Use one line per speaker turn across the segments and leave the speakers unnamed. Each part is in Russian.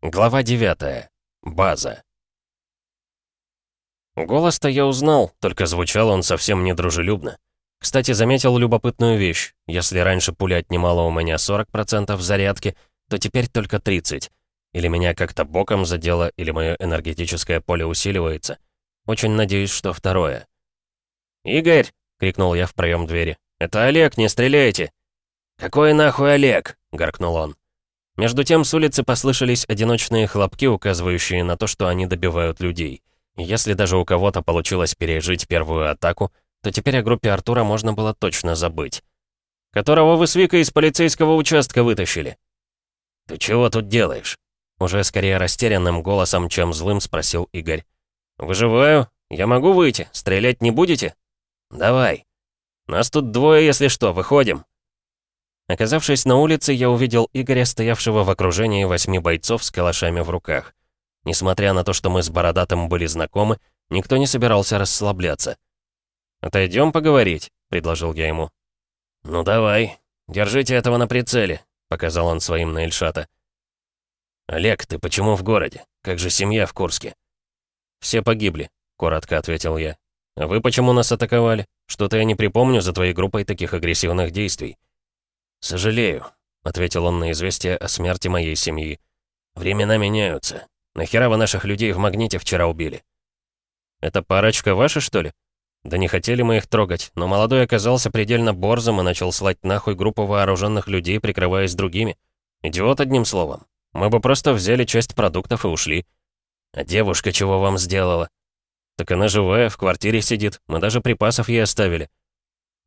Глава 9. База. Голос-то я узнал, только звучал он совсем недружелюбно. Кстати, заметил любопытную вещь. Если раньше пуля отнимала у меня 40% зарядки, то теперь только 30%. Или меня как-то боком задело, или мое энергетическое поле усиливается. Очень надеюсь, что второе. «Игорь!» — крикнул я в проем двери. «Это Олег, не стреляйте!» «Какой нахуй Олег?» — гаркнул он. Между тем с улицы послышались одиночные хлопки, указывающие на то, что они добивают людей. если даже у кого-то получилось пережить первую атаку, то теперь о группе Артура можно было точно забыть. «Которого вы с Викой из полицейского участка вытащили?» «Ты чего тут делаешь?» Уже скорее растерянным голосом, чем злым, спросил Игорь. «Выживаю. Я могу выйти. Стрелять не будете?» «Давай. Нас тут двое, если что. Выходим». Оказавшись на улице, я увидел Игоря, стоявшего в окружении восьми бойцов с калашами в руках. Несмотря на то, что мы с Бородатым были знакомы, никто не собирался расслабляться. «Отойдем поговорить», — предложил я ему. «Ну давай, держите этого на прицеле», — показал он своим на Эльшата. «Олег, ты почему в городе? Как же семья в Курске?» «Все погибли», — коротко ответил я. «А вы почему нас атаковали? Что-то я не припомню за твоей группой таких агрессивных действий». «Сожалею», — ответил он на известие о смерти моей семьи. «Времена меняются. Нахера вы наших людей в магните вчера убили?» «Это парочка ваша, что ли?» «Да не хотели мы их трогать, но молодой оказался предельно борзым и начал слать нахуй группу вооруженных людей, прикрываясь другими. Идиот, одним словом. Мы бы просто взяли часть продуктов и ушли». «А девушка чего вам сделала?» «Так она живая, в квартире сидит. Мы даже припасов ей оставили.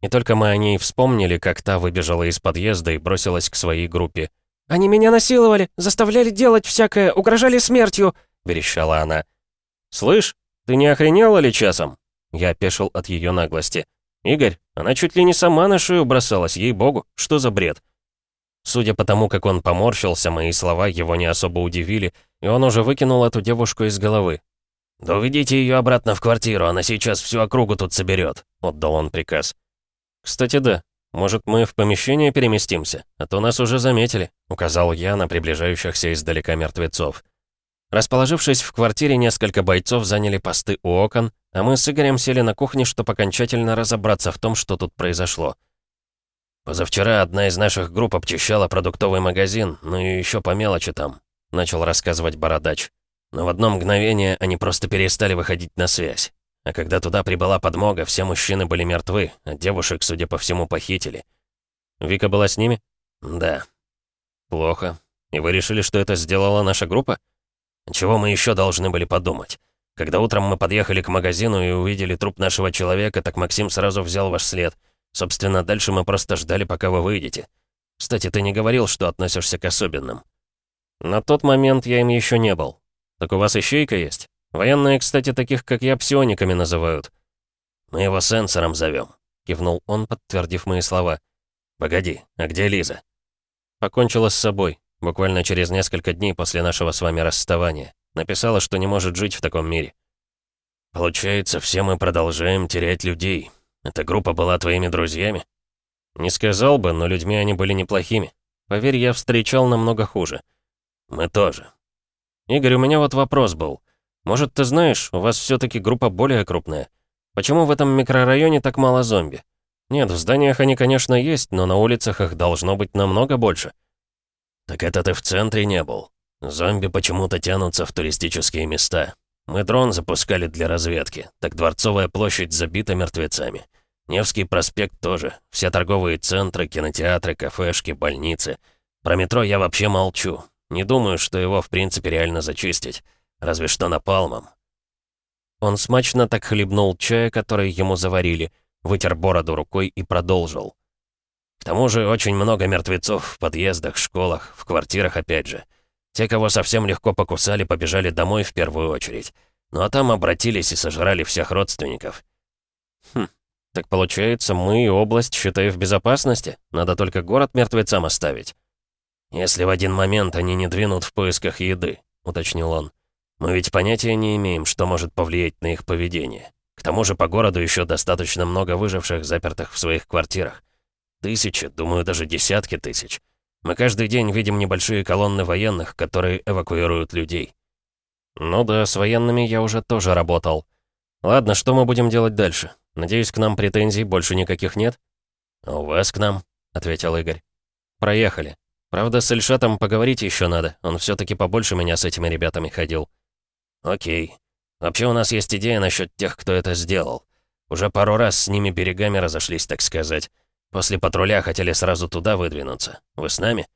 И только мы о ней вспомнили, как та выбежала из подъезда и бросилась к своей группе.
«Они меня насиловали, заставляли делать всякое, угрожали смертью», — верещала она.
«Слышь, ты не охренела ли часом?» Я опешил от ее наглости. «Игорь, она чуть ли не сама на шею бросалась, ей-богу, что за бред?» Судя по тому, как он поморщился, мои слова его не особо удивили, и он уже выкинул эту девушку из головы. «Да уведите ее обратно в квартиру, она сейчас всю округу тут соберет», — отдал он приказ. «Кстати, да. Может, мы в помещение переместимся? А то нас уже заметили», — указал я на приближающихся издалека мертвецов. Расположившись в квартире, несколько бойцов заняли посты у окон, а мы с Игорем сели на кухне, чтобы окончательно разобраться в том, что тут произошло. «Позавчера одна из наших групп обчищала продуктовый магазин, ну и еще по мелочи там», — начал рассказывать Бородач. Но в одно мгновение они просто перестали выходить на связь. А когда туда прибыла подмога, все мужчины были мертвы, а девушек, судя по всему, похитили. Вика была с ними? Да. Плохо. И вы решили, что это сделала наша группа? Чего мы еще должны были подумать? Когда утром мы подъехали к магазину и увидели труп нашего человека, так Максим сразу взял ваш след. Собственно, дальше мы просто ждали, пока вы выйдете. Кстати, ты не говорил, что относишься к особенным. На тот момент я им еще не был. Так у вас ищейка есть? Военные, кстати, таких, как я, псиониками называют. Мы его сенсором зовем, кивнул он, подтвердив мои слова. Погоди, а где Лиза? Покончила с собой, буквально через несколько дней после нашего с вами расставания. Написала, что не может жить в таком мире. Получается, все мы продолжаем терять людей. Эта группа была твоими друзьями? Не сказал бы, но людьми они были неплохими. Поверь, я встречал намного хуже. Мы тоже. Игорь, у меня вот вопрос был. Может, ты знаешь, у вас все-таки группа более крупная? Почему в этом микрорайоне так мало зомби? Нет, в зданиях они, конечно, есть, но на улицах их должно быть намного больше. Так это ты в центре не был. Зомби почему-то тянутся в туристические места. Мы дрон запускали для разведки, так Дворцовая площадь забита мертвецами. Невский проспект тоже. Все торговые центры, кинотеатры, кафешки, больницы. Про метро я вообще молчу. Не думаю, что его в принципе реально зачистить. Разве что напалмом. Он смачно так хлебнул чая, который ему заварили, вытер бороду рукой и продолжил. К тому же очень много мертвецов в подъездах, школах, в квартирах опять же. Те, кого совсем легко покусали, побежали домой в первую очередь. Ну а там обратились и сожрали всех родственников. Хм, так получается, мы и область, считай, в безопасности? Надо только город мертвецам оставить. Если в один момент они не двинут в поисках еды, уточнил он. Мы ведь понятия не имеем, что может повлиять на их поведение. К тому же по городу еще достаточно много выживших, запертых в своих квартирах. Тысячи, думаю, даже десятки тысяч. Мы каждый день видим небольшие колонны военных, которые эвакуируют людей». «Ну да, с военными я уже тоже работал. Ладно, что мы будем делать дальше? Надеюсь, к нам претензий больше никаких нет?» «А «У вас к нам», — ответил Игорь. «Проехали. Правда, с Эльшатом поговорить еще надо. Он все таки побольше меня с этими ребятами ходил». «Окей. Вообще у нас есть идея насчет тех, кто это сделал. Уже пару раз с ними берегами разошлись, так сказать. После патруля хотели сразу туда выдвинуться. Вы с нами?»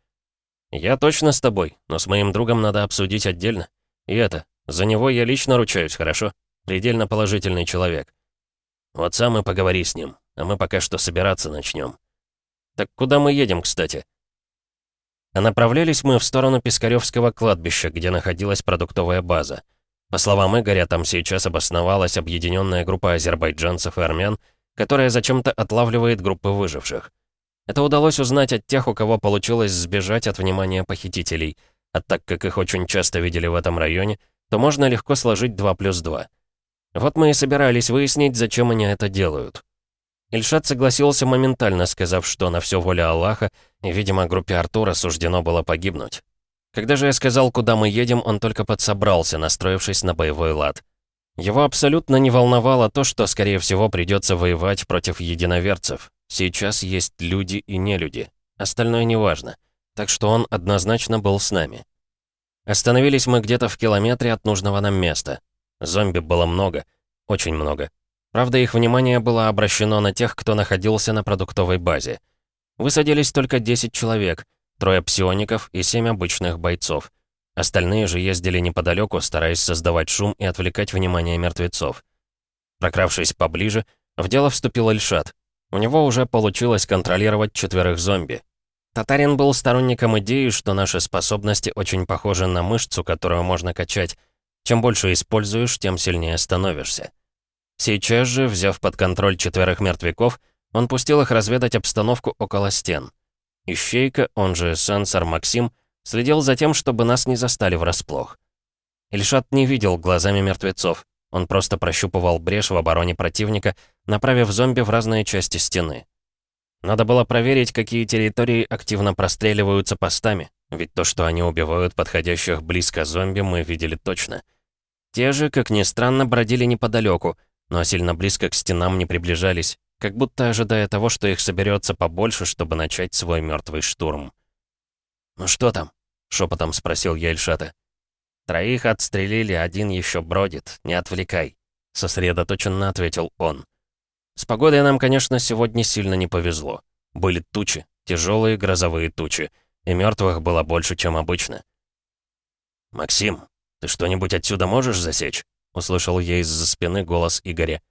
«Я точно с тобой, но с моим другом надо обсудить отдельно. И это, за него я лично ручаюсь, хорошо? Предельно положительный человек». «Вот сам и поговори с ним, а мы пока что собираться начнем. «Так куда мы едем, кстати?» А направлялись мы в сторону Пискаревского кладбища, где находилась продуктовая база. По словам Игоря, там сейчас обосновалась объединенная группа азербайджанцев и армян, которая зачем-то отлавливает группы выживших. Это удалось узнать от тех, у кого получилось сбежать от внимания похитителей, а так как их очень часто видели в этом районе, то можно легко сложить 2 плюс 2. Вот мы и собирались выяснить, зачем они это делают. Ильшат согласился моментально, сказав, что на все воля Аллаха, и, видимо, группе Артура суждено было погибнуть. Когда же я сказал, куда мы едем, он только подсобрался, настроившись на боевой лад. Его абсолютно не волновало то, что, скорее всего, придется воевать против единоверцев. Сейчас есть люди и нелюди. Остальное неважно. Так что он однозначно был с нами. Остановились мы где-то в километре от нужного нам места. Зомби было много. Очень много. Правда, их внимание было обращено на тех, кто находился на продуктовой базе. Высадились только 10 человек, трое псиоников и 7 обычных бойцов. Остальные же ездили неподалеку, стараясь создавать шум и отвлекать внимание мертвецов. Прокравшись поближе, в дело вступил Эльшат. У него уже получилось контролировать четверых зомби. Татарин был сторонником идеи, что наши способности очень похожи на мышцу, которую можно качать. Чем больше используешь, тем сильнее становишься. Сейчас же, взяв под контроль четверых мертвяков, он пустил их разведать обстановку около стен. Ищейка, он же сенсор Максим, следил за тем, чтобы нас не застали врасплох. Ильшат не видел глазами мертвецов. Он просто прощупывал брешь в обороне противника, направив зомби в разные части стены. Надо было проверить, какие территории активно простреливаются постами, ведь то, что они убивают подходящих близко зомби, мы видели точно. Те же, как ни странно, бродили неподалеку, но сильно близко к стенам не приближались, как будто ожидая того, что их соберется побольше, чтобы начать свой мертвый штурм. «Ну что там?» — шепотом спросил я Эльшата. «Троих отстрелили, один еще бродит, не отвлекай», — сосредоточенно ответил он. «С погодой нам, конечно, сегодня сильно не повезло. Были тучи, тяжелые грозовые тучи, и мертвых было больше, чем обычно». «Максим, ты что-нибудь отсюда можешь засечь?» Услышал я из-за спины голос Игоря.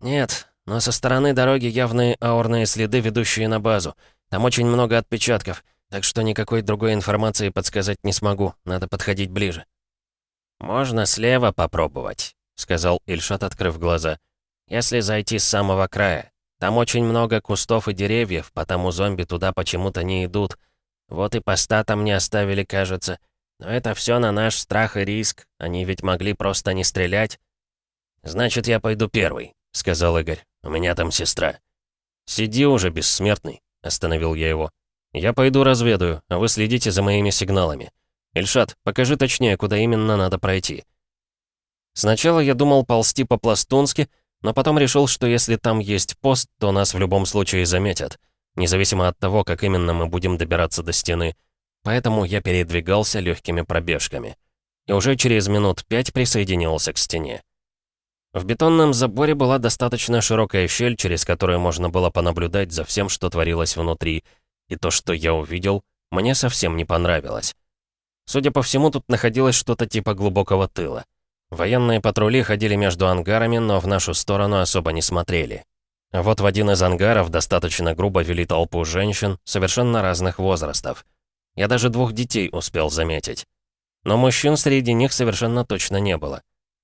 «Нет, но со стороны дороги явные аурные следы, ведущие на базу. Там очень много отпечатков, так что никакой другой информации подсказать не смогу. Надо подходить ближе». «Можно слева попробовать», — сказал Ильшат, открыв глаза. «Если зайти с самого края. Там очень много кустов и деревьев, потому зомби туда почему-то не идут. Вот и поста там не оставили, кажется. Но это все на наш страх и риск. Они ведь могли просто не стрелять. «Значит, я пойду первый», — сказал Игорь. «У меня там сестра». «Сиди уже, бессмертный», — остановил я его. «Я пойду разведаю, а вы следите за моими сигналами. Ильшат, покажи точнее, куда именно надо пройти». Сначала я думал ползти по-пластунски, но потом решил, что если там есть пост, то нас в любом случае заметят, независимо от того, как именно мы будем добираться до стены — поэтому я передвигался легкими пробежками. И уже через минут пять присоединился к стене. В бетонном заборе была достаточно широкая щель, через которую можно было понаблюдать за всем, что творилось внутри, и то, что я увидел, мне совсем не понравилось. Судя по всему, тут находилось что-то типа глубокого тыла. Военные патрули ходили между ангарами, но в нашу сторону особо не смотрели. Вот в один из ангаров достаточно грубо вели толпу женщин совершенно разных возрастов — я даже двух детей успел заметить. Но мужчин среди них совершенно точно не было.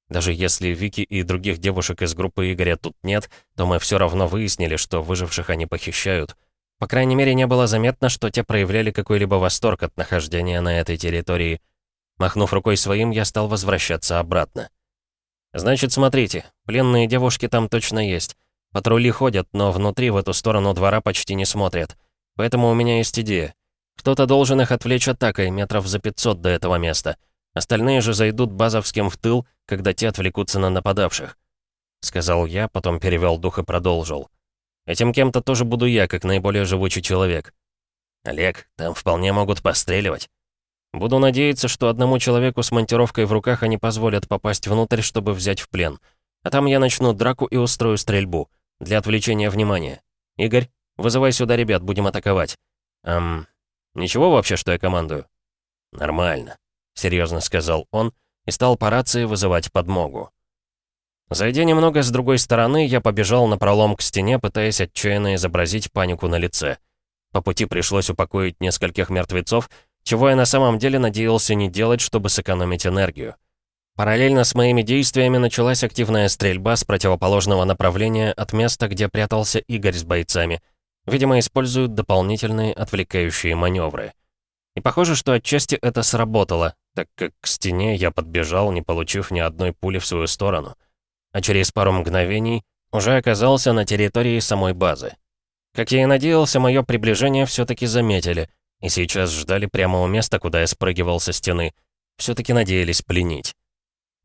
Даже если Вики и других девушек из группы Игоря тут нет, то мы все равно выяснили, что выживших они похищают. По крайней мере, не было заметно, что те проявляли какой-либо восторг от нахождения на этой территории. Махнув рукой своим, я стал возвращаться обратно. «Значит, смотрите, пленные девушки там точно есть. Патрули ходят, но внутри в эту сторону двора почти не смотрят. Поэтому у меня есть идея. Кто-то должен их отвлечь атакой метров за 500 до этого места. Остальные же зайдут базовским в тыл, когда те отвлекутся на нападавших. Сказал я, потом перевел дух и продолжил. Этим кем-то тоже буду я, как наиболее живучий человек. Олег, там вполне могут постреливать. Буду надеяться, что одному человеку с монтировкой в руках они позволят попасть внутрь, чтобы взять в плен. А там я начну драку и устрою стрельбу. Для отвлечения внимания. Игорь, вызывай сюда ребят, будем атаковать. Эм, ничего вообще, что я командую? Нормально, серьезно сказал он и стал по рации вызывать подмогу. Зайдя немного с другой стороны, я побежал на пролом к стене, пытаясь отчаянно изобразить панику на лице. По пути пришлось упокоить нескольких мертвецов, чего я на самом деле надеялся не делать, чтобы сэкономить энергию. Параллельно с моими действиями началась активная стрельба с противоположного направления от места, где прятался Игорь с бойцами. Видимо, используют дополнительные отвлекающие маневры. И похоже, что отчасти это сработало, так как к стене я подбежал, не получив ни одной пули в свою сторону. А через пару мгновений уже оказался на территории самой базы. Как я и надеялся, мое приближение все-таки заметили — и сейчас ждали прямо у места, куда я спрыгивал со стены. Все-таки надеялись пленить.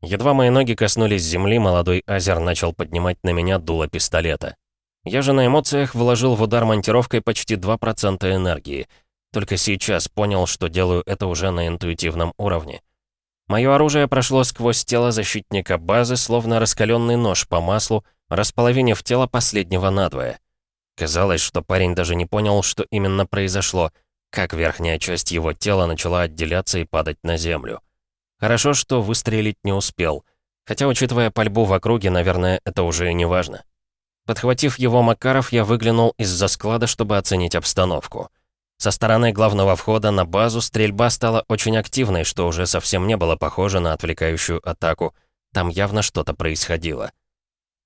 Едва мои ноги коснулись земли, молодой Азер начал поднимать на меня дуло пистолета. Я же на эмоциях вложил в удар монтировкой почти 2% энергии. Только сейчас понял, что делаю это уже на интуитивном уровне. Мое оружие прошло сквозь тело защитника базы, словно раскаленный нож по маслу, располовинив тело последнего надвое. Казалось, что парень даже не понял, что именно произошло — как верхняя часть его тела начала отделяться и падать на землю. Хорошо, что выстрелить не успел. Хотя, учитывая пальбу в округе, наверное, это уже и не важно. Подхватив его Макаров, я выглянул из-за склада, чтобы оценить обстановку. Со стороны главного входа на базу стрельба стала очень активной, что уже совсем не было похоже на отвлекающую атаку. Там явно что-то происходило.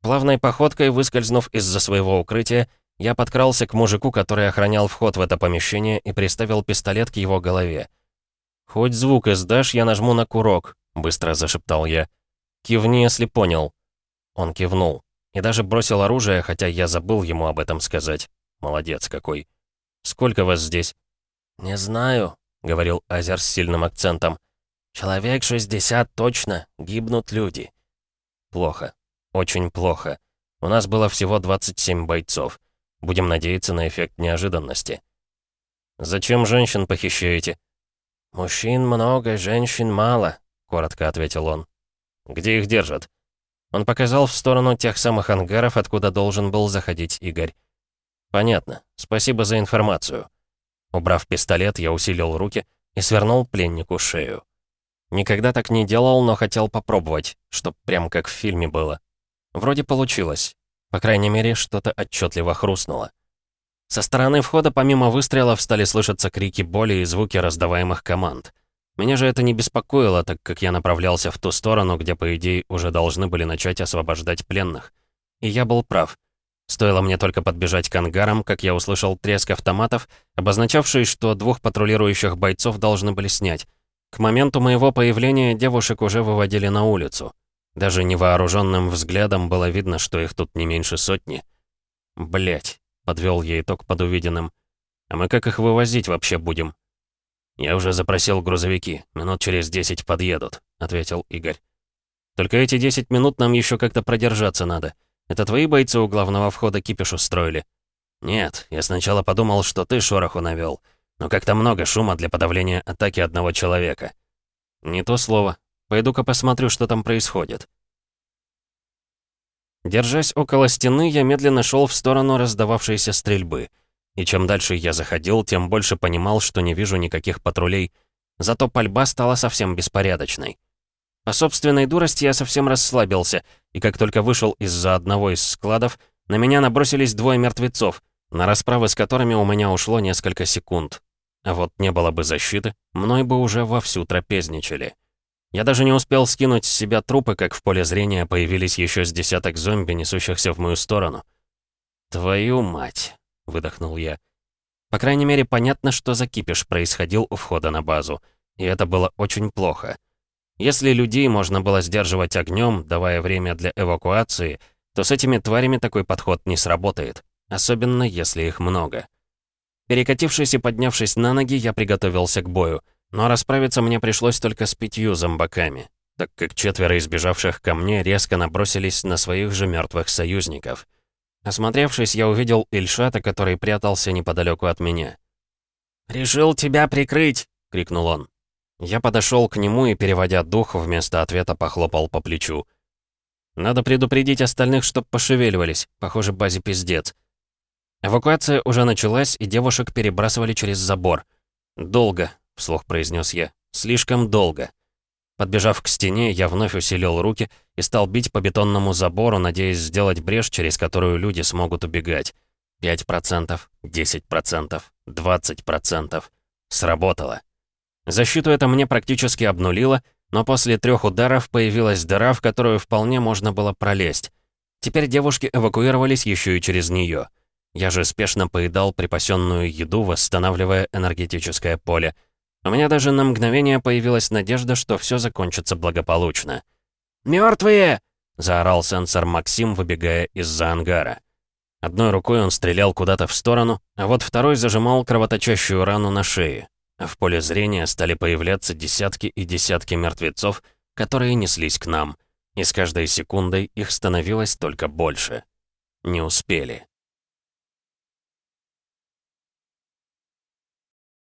Плавной походкой, выскользнув из-за своего укрытия, я подкрался к мужику, который охранял вход в это помещение, и приставил пистолет к его голове. «Хоть звук издашь, я нажму на курок», — быстро зашептал я. «Кивни, если понял». Он кивнул. И даже бросил оружие, хотя я забыл ему об этом сказать. Молодец какой. «Сколько вас здесь?»
«Не знаю», — говорил Азер с сильным акцентом. «Человек 60 точно, гибнут люди».
«Плохо. Очень плохо. У нас было всего 27 бойцов. Будем надеяться на эффект неожиданности. «Зачем женщин похищаете?»
«Мужчин много, женщин мало», — коротко ответил он.
«Где их держат?» Он показал в сторону тех самых ангаров, откуда должен был заходить Игорь. «Понятно. Спасибо за информацию». Убрав пистолет, я усилил руки и свернул пленнику шею. Никогда так не делал, но хотел попробовать, чтоб прям как в фильме было. Вроде получилось. По крайней мере, что-то отчетливо хрустнуло. Со стороны входа помимо выстрелов стали слышаться крики боли и звуки раздаваемых команд. Меня же это не беспокоило, так как я направлялся в ту сторону, где, по идее, уже должны были начать освобождать пленных. И я был прав. Стоило мне только подбежать к ангарам, как я услышал треск автоматов, обозначавший, что двух патрулирующих бойцов должны были снять. К моменту моего появления девушек уже выводили на улицу. Даже невооруженным взглядом было видно, что их тут не меньше сотни. Блять, подвел я итог под увиденным. А мы как их вывозить вообще будем? Я уже запросил грузовики, минут через десять подъедут, ответил Игорь. Только эти десять минут нам еще как-то продержаться надо. Это твои бойцы у главного входа кипиш устроили? Нет, я сначала подумал, что ты шороху навел. Но как-то много шума для подавления атаки одного человека. Не то слово. Пойду-ка посмотрю, что там происходит. Держась около стены, я медленно шел в сторону раздававшейся стрельбы. И чем дальше я заходил, тем больше понимал, что не вижу никаких патрулей. Зато пальба стала совсем беспорядочной. По собственной дурости я совсем расслабился, и как только вышел из-за одного из складов, на меня набросились двое мертвецов, на расправы с которыми у меня ушло несколько секунд. А вот не было бы защиты, мной бы уже вовсю трапезничали. Я даже не успел скинуть с себя трупы, как в поле зрения появились еще с десяток зомби, несущихся в мою сторону. «Твою мать!» — выдохнул я. По крайней мере, понятно, что закипиш происходил у входа на базу. И это было очень плохо. Если людей можно было сдерживать огнем, давая время для эвакуации, то с этими тварями такой подход не сработает. Особенно, если их много. Перекатившись и поднявшись на ноги, я приготовился к бою. Но расправиться мне пришлось только с пятью зомбаками, так как четверо избежавших ко мне резко набросились на своих же мертвых союзников. Осмотревшись, я увидел Ильшата, который прятался неподалеку от меня.
«Решил тебя прикрыть!» — крикнул он.
Я подошел к нему и, переводя дух, вместо ответа похлопал по плечу. «Надо предупредить остальных, чтоб пошевеливались. Похоже, базе пиздец». Эвакуация уже началась, и девушек перебрасывали через забор. «Долго», — вслух произнес я. «Слишком долго». Подбежав к стене, я вновь усилил руки и стал бить по бетонному забору, надеясь сделать брешь, через которую люди смогут убегать. 5%, 10%, 20%. Сработало. Защиту это мне практически обнулило, но после трех ударов появилась дыра, в которую вполне можно было пролезть. Теперь девушки эвакуировались еще и через нее. Я же спешно поедал припасенную еду, восстанавливая энергетическое поле. У меня даже на мгновение появилась надежда, что все закончится благополучно.
«Мертвые!»
— заорал сенсор Максим, выбегая из-за ангара. Одной рукой он стрелял куда-то в сторону, а вот второй зажимал кровоточащую рану на шее. В поле зрения стали появляться десятки и десятки мертвецов, которые неслись к нам, и с каждой секундой их становилось только больше. Не успели.